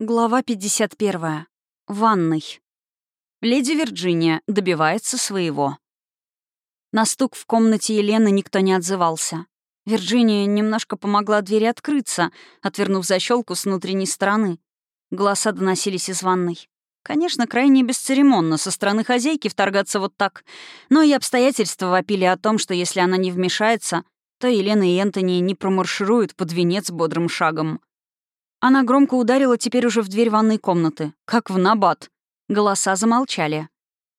Глава 51. Ванной. Леди Вирджиния добивается своего. На стук в комнате Елены никто не отзывался. Вирджиния немножко помогла двери открыться, отвернув защелку с внутренней стороны. Голоса доносились из ванной. Конечно, крайне бесцеремонно со стороны хозяйки вторгаться вот так, но и обстоятельства вопили о том, что если она не вмешается, то Елена и Энтони не промаршируют под венец бодрым шагом. Она громко ударила теперь уже в дверь ванной комнаты, как в набат. Голоса замолчали.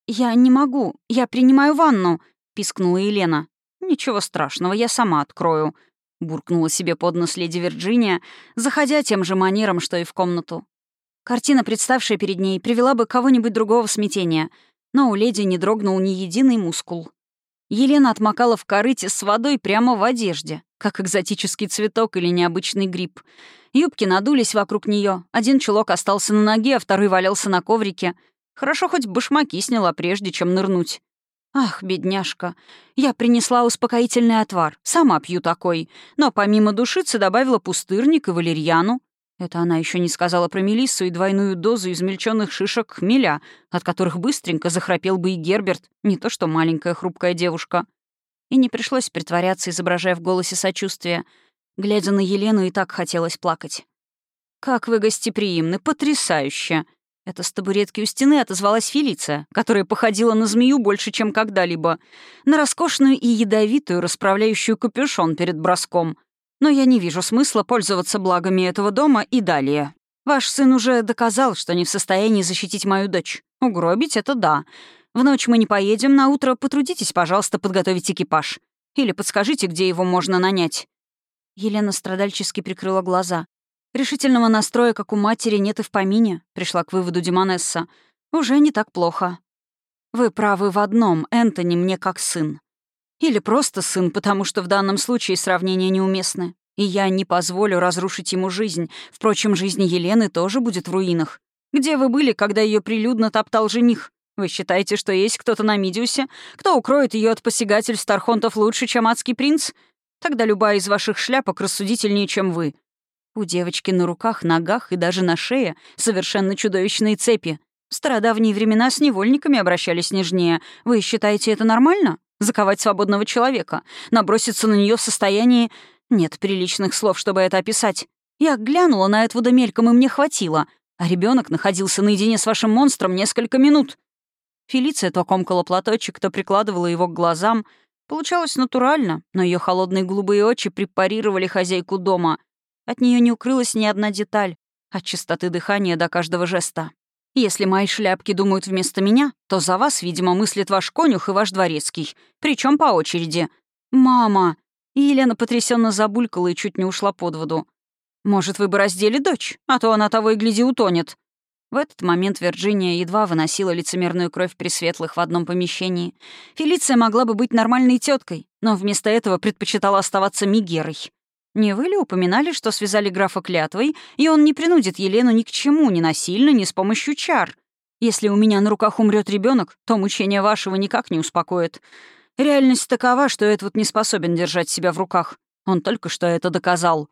«Я не могу, я принимаю ванну», — пискнула Елена. «Ничего страшного, я сама открою», — буркнула себе под нос леди Вирджиния, заходя тем же манером, что и в комнату. Картина, представшая перед ней, привела бы кого-нибудь другого в смятение, но у леди не дрогнул ни единый мускул. Елена отмокала в корыте с водой прямо в одежде, как экзотический цветок или необычный гриб — Юбки надулись вокруг нее. Один чулок остался на ноге, а второй валялся на коврике. Хорошо хоть башмаки сняла, прежде чем нырнуть. «Ах, бедняжка, я принесла успокоительный отвар. Сама пью такой. Но помимо душицы добавила пустырник и валерьяну. Это она еще не сказала про Мелиссу и двойную дозу измельченных шишек хмеля, от которых быстренько захрапел бы и Герберт, не то что маленькая хрупкая девушка. И не пришлось притворяться, изображая в голосе сочувствие — Глядя на Елену, и так хотелось плакать. «Как вы гостеприимны, потрясающе!» Это с табуретки у стены отозвалась Фелиция, которая походила на змею больше, чем когда-либо, на роскошную и ядовитую, расправляющую капюшон перед броском. Но я не вижу смысла пользоваться благами этого дома и далее. Ваш сын уже доказал, что не в состоянии защитить мою дочь. Угробить — это да. В ночь мы не поедем, на утро потрудитесь, пожалуйста, подготовить экипаж. Или подскажите, где его можно нанять. Елена страдальчески прикрыла глаза. Решительного настроя, как у матери, нет и в помине, пришла к выводу Димонесса. Уже не так плохо. Вы правы в одном, Энтони мне как сын. Или просто сын, потому что в данном случае сравнения неуместны. И я не позволю разрушить ему жизнь. Впрочем, жизнь Елены тоже будет в руинах. Где вы были, когда ее прилюдно топтал жених? Вы считаете, что есть кто-то на Мидиусе, кто укроет ее от посягательств Тархонтов лучше, чем адский принц? Тогда любая из ваших шляпок рассудительнее, чем вы. У девочки на руках, ногах и даже на шее совершенно чудовищные цепи. В стародавние времена с невольниками обращались нежнее. Вы считаете это нормально? Заковать свободного человека? Наброситься на нее в состоянии... Нет приличных слов, чтобы это описать. Я глянула на Эдвуда мельком, и мне хватило. А ребенок находился наедине с вашим монстром несколько минут. Фелиция то комкала платочек, то прикладывала его к глазам, Получалось натурально, но ее холодные голубые очи препарировали хозяйку дома. От нее не укрылась ни одна деталь, от чистоты дыхания до каждого жеста. Если мои шляпки думают вместо меня, то за вас, видимо, мыслит ваш конюх и ваш дворецкий. Причем по очереди. «Мама!» Елена потрясенно забулькала и чуть не ушла под воду. «Может, вы бы раздели дочь, а то она того и гляди утонет». В этот момент Вирджиния едва выносила лицемерную кровь пресветлых в одном помещении. Фелиция могла бы быть нормальной теткой, но вместо этого предпочитала оставаться Мигерой. Не вы ли упоминали, что связали графа клятвой, и он не принудит Елену ни к чему, ни насильно, ни с помощью чар? Если у меня на руках умрет ребенок, то мучение вашего никак не успокоит. Реальность такова, что этот не способен держать себя в руках. Он только что это доказал.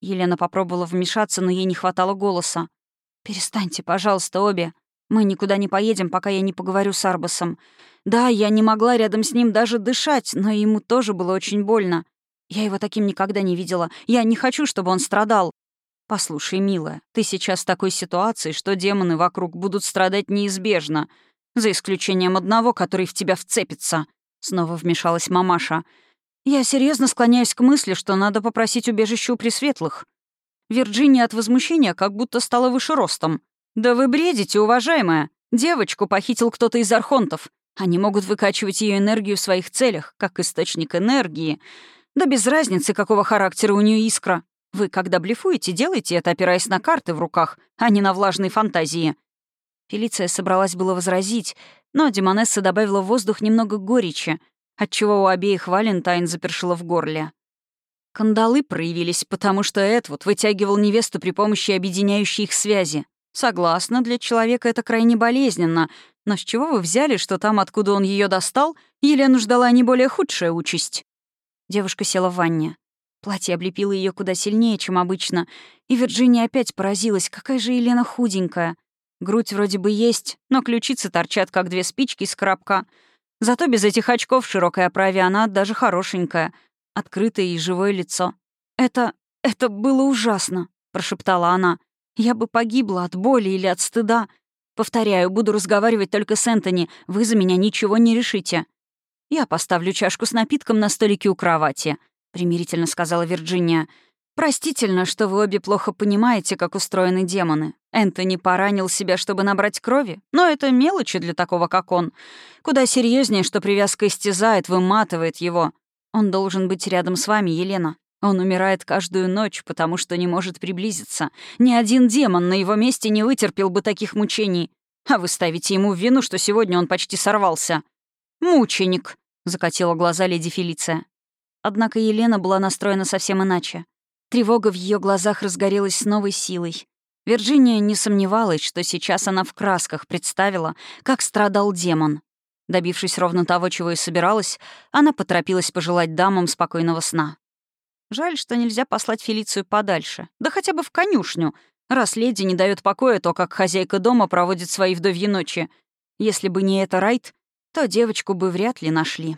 Елена попробовала вмешаться, но ей не хватало голоса. «Перестаньте, пожалуйста, обе. Мы никуда не поедем, пока я не поговорю с Арбасом. Да, я не могла рядом с ним даже дышать, но ему тоже было очень больно. Я его таким никогда не видела. Я не хочу, чтобы он страдал. Послушай, милая, ты сейчас в такой ситуации, что демоны вокруг будут страдать неизбежно, за исключением одного, который в тебя вцепится. Снова вмешалась мамаша. Я серьезно склоняюсь к мысли, что надо попросить убежище у Пресветлых. Вирджиния от возмущения как будто стала выше ростом. «Да вы бредите, уважаемая! Девочку похитил кто-то из архонтов. Они могут выкачивать ее энергию в своих целях, как источник энергии. Да без разницы, какого характера у нее искра. Вы, когда блефуете, делайте это, опираясь на карты в руках, а не на влажные фантазии». Фелиция собралась было возразить, но Демонесса добавила в воздух немного горечи, отчего у обеих Валентайн запершила в горле. Кандалы проявились, потому что Эдвуд вытягивал невесту при помощи объединяющей их связи. Согласна, для человека это крайне болезненно, но с чего вы взяли, что там, откуда он ее достал, Елену ждала не более худшая участь? Девушка села в ванне. Платье облепило ее куда сильнее, чем обычно, и Вирджиния опять поразилась, какая же Елена худенькая. Грудь вроде бы есть, но ключицы торчат, как две спички из коробка. Зато без этих очков в широкой оправе она даже хорошенькая, открытое и живое лицо. «Это... это было ужасно», — прошептала она. «Я бы погибла от боли или от стыда. Повторяю, буду разговаривать только с Энтони. Вы за меня ничего не решите». «Я поставлю чашку с напитком на столике у кровати», примирительно сказала Вирджиния. «Простительно, что вы обе плохо понимаете, как устроены демоны. Энтони поранил себя, чтобы набрать крови, но это мелочи для такого, как он. Куда серьезнее, что привязка истязает, выматывает его. Он должен быть рядом с вами, Елена. Он умирает каждую ночь, потому что не может приблизиться. Ни один демон на его месте не вытерпел бы таких мучений. А вы ставите ему в вину, что сегодня он почти сорвался. «Мученик», — закатила глаза леди Фелиция. Однако Елена была настроена совсем иначе. Тревога в ее глазах разгорелась с новой силой. Вирджиния не сомневалась, что сейчас она в красках представила, как страдал демон. Добившись ровно того, чего и собиралась, она поторопилась пожелать дамам спокойного сна. Жаль, что нельзя послать Фелицию подальше, да хотя бы в конюшню, раз леди не дает покоя то, как хозяйка дома проводит свои вдовьи ночи. Если бы не это Райт, то девочку бы вряд ли нашли.